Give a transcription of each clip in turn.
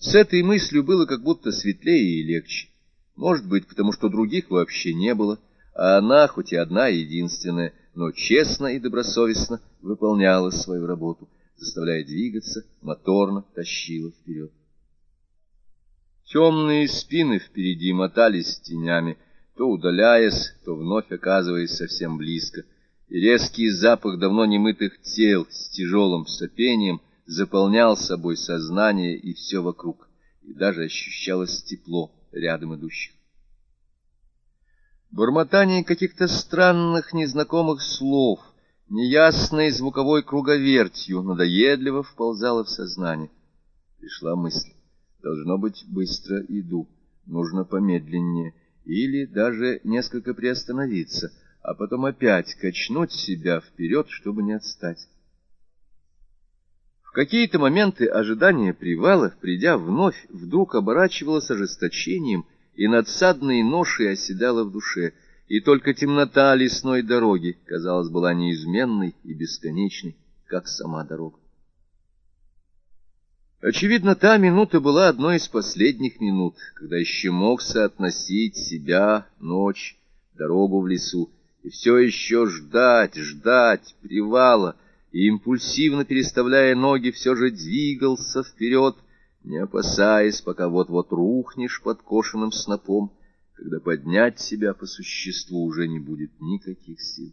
С этой мыслью было как будто светлее и легче. Может быть, потому что других вообще не было, а она, хоть и одна единственная, но честно и добросовестно выполняла свою работу, заставляя двигаться, моторно тащила вперед. Темные спины впереди мотались тенями, то удаляясь, то вновь оказываясь совсем близко, и резкий запах давно немытых тел с тяжелым сопением заполнял собой сознание и все вокруг, и даже ощущалось тепло рядом идущих. Бормотание каких-то странных незнакомых слов, неясной звуковой круговертью, надоедливо вползало в сознание. Пришла мысль. Должно быть, быстро иду, нужно помедленнее, или даже несколько приостановиться, а потом опять качнуть себя вперед, чтобы не отстать. В какие-то моменты ожидания привала, придя вновь, вдруг оборачивалось ожесточением, и надсадной ношей оседала в душе, и только темнота лесной дороги, казалось, была неизменной и бесконечной, как сама дорога. Очевидно, та минута была одной из последних минут, когда еще мог соотносить себя, ночь, дорогу в лесу, и все еще ждать, ждать привала, и, импульсивно переставляя ноги, все же двигался вперед, не опасаясь, пока вот-вот рухнешь под кошенным снопом, когда поднять себя по существу уже не будет никаких сил.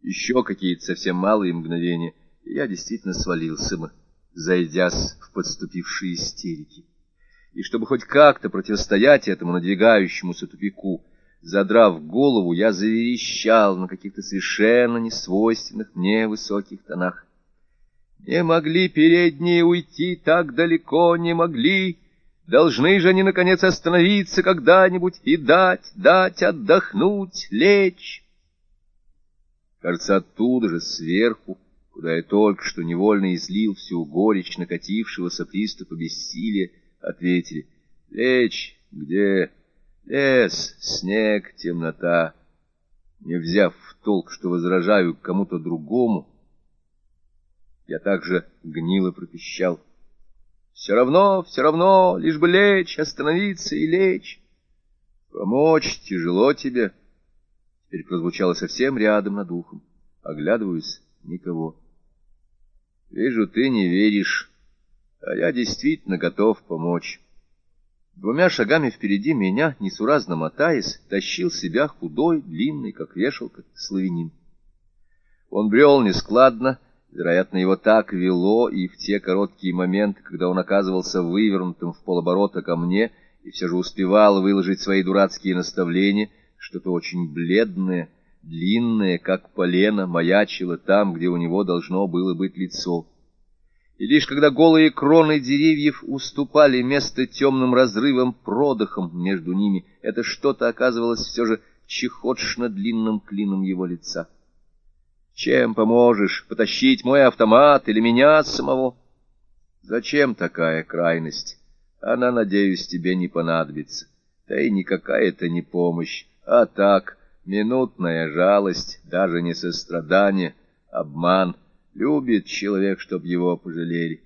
Еще какие-то совсем малые мгновения, и я действительно свалился бы зайдясь в подступившие истерики. И чтобы хоть как-то противостоять этому надвигающемуся тупику, задрав голову, я заверещал на каких-то совершенно несвойственных мне высоких тонах. Не могли передние уйти так далеко, не могли. Должны же они, наконец, остановиться когда-нибудь и дать, дать отдохнуть, лечь. Кажется, оттуда же, сверху, куда я только что невольно излил всю горечь накатившегося приступа бессилия, ответили «Лечь где? Лес, снег, темнота». Не взяв в толк, что возражаю кому-то другому, я также гнило пропищал. «Все равно, все равно, лишь бы лечь, остановиться и лечь. Помочь тяжело тебе». Теперь прозвучало совсем рядом над ухом. Оглядываюсь — никого. Вижу, ты не веришь, а я действительно готов помочь. Двумя шагами впереди меня, несуразно мотаясь, тащил себя худой, длинный, как вешалка, славянин. Он брел нескладно, вероятно, его так вело, и в те короткие моменты, когда он оказывался вывернутым в полоборота ко мне, и все же успевал выложить свои дурацкие наставления, что-то очень бледное — длинное, как полено, маячило там, где у него должно было быть лицо. И лишь когда голые кроны деревьев уступали место темным разрывам продыхом между ними, это что-то оказывалось все же чехотшно длинным клином его лица. «Чем поможешь? Потащить мой автомат или меня самого?» «Зачем такая крайность? Она, надеюсь, тебе не понадобится. Да и никакая это не помощь, а так...» Минутная жалость, даже не сострадание, обман. Любит человек, чтоб его пожалели.